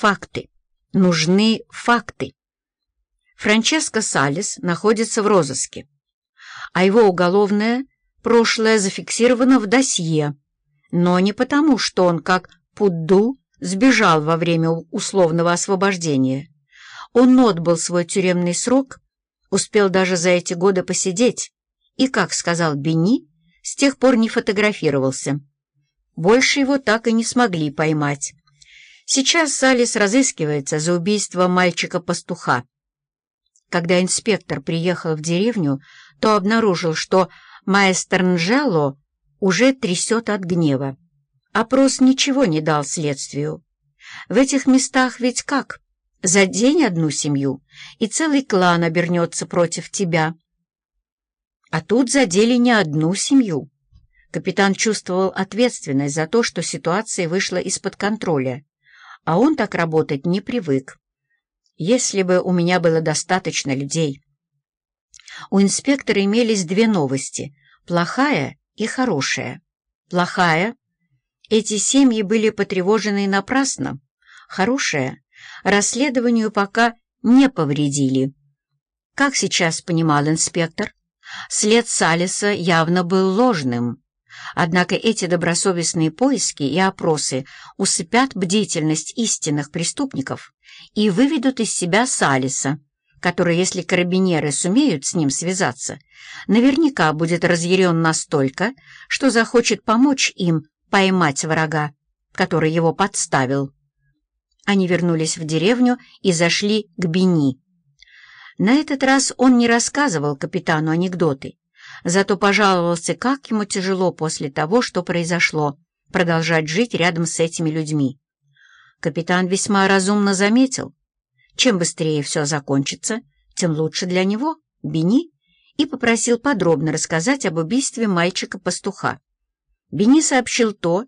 факты. Нужны факты. Франческо Салис находится в розыске, а его уголовное прошлое зафиксировано в досье, но не потому, что он, как Пудду, сбежал во время условного освобождения. Он отбыл свой тюремный срок, успел даже за эти годы посидеть и, как сказал Бенни, с тех пор не фотографировался. Больше его так и не смогли поймать. Сейчас Салис разыскивается за убийство мальчика-пастуха. Когда инспектор приехал в деревню, то обнаружил, что маэстро Нжело уже трясет от гнева. Опрос ничего не дал следствию. В этих местах ведь как? За день одну семью, и целый клан обернется против тебя. А тут задели не одну семью. Капитан чувствовал ответственность за то, что ситуация вышла из-под контроля, а он так работать не привык. Если бы у меня было достаточно людей. У инспектора имелись две новости — плохая и хорошая. Плохая — эти семьи были потревожены напрасно. Хорошая — расследованию пока не повредили. Как сейчас понимал инспектор, след Салиса явно был ложным. Однако эти добросовестные поиски и опросы усыпят бдительность истинных преступников и выведут из себя Салиса, который, если карабинеры сумеют с ним связаться, наверняка будет разъярен настолько, что захочет помочь им поймать врага, который его подставил. Они вернулись в деревню и зашли к Бени. На этот раз он не рассказывал капитану анекдоты, зато пожаловался, как ему тяжело после того, что произошло, продолжать жить рядом с этими людьми. Капитан весьма разумно заметил, чем быстрее все закончится, тем лучше для него, Бени, и попросил подробно рассказать об убийстве мальчика-пастуха. Бени сообщил то,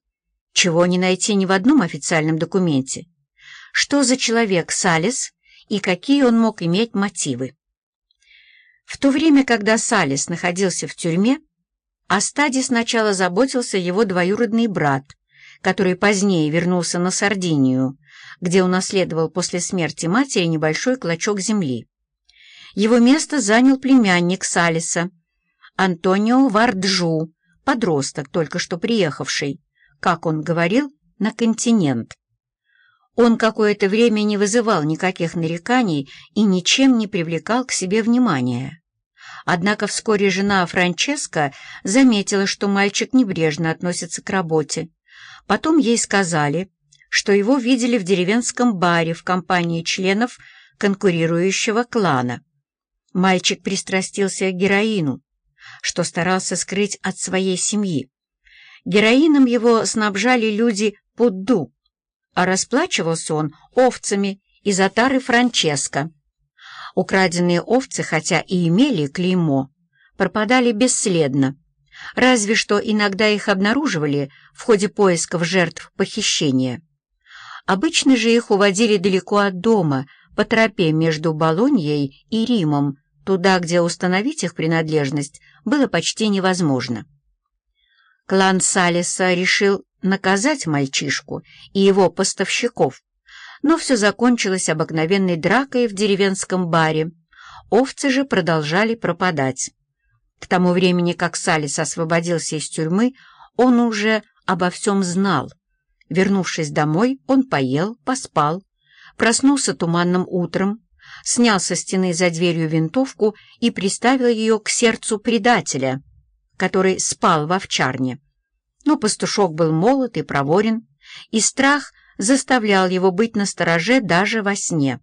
чего не найти ни в одном официальном документе. Что за человек Салис и какие он мог иметь мотивы. В то время, когда Салис находился в тюрьме, о стаде сначала заботился его двоюродный брат, который позднее вернулся на Сардинию, где унаследовал после смерти матери небольшой клочок земли. Его место занял племянник Салиса, Антонио Варджу, подросток, только что приехавший, как он говорил, на континент. Он какое-то время не вызывал никаких нареканий и ничем не привлекал к себе внимания. Однако вскоре жена Франческа заметила, что мальчик небрежно относится к работе. Потом ей сказали, что его видели в деревенском баре в компании членов конкурирующего клана. Мальчик пристрастился к героину, что старался скрыть от своей семьи. Героином его снабжали люди Пудду, а расплачивался он овцами из отары Франческо. Украденные овцы, хотя и имели клеймо, пропадали бесследно, разве что иногда их обнаруживали в ходе поисков жертв похищения. Обычно же их уводили далеко от дома, по тропе между Болоньей и Римом, туда, где установить их принадлежность было почти невозможно. Клан Салиса решил наказать мальчишку и его поставщиков, но все закончилось обыкновенной дракой в деревенском баре. Овцы же продолжали пропадать. К тому времени, как Салис освободился из тюрьмы, он уже обо всем знал. Вернувшись домой, он поел, поспал, проснулся туманным утром, снял со стены за дверью винтовку и приставил ее к сердцу предателя, который спал в овчарне. Но пастушок был молод и проворен, и страх заставлял его быть настороже даже во сне.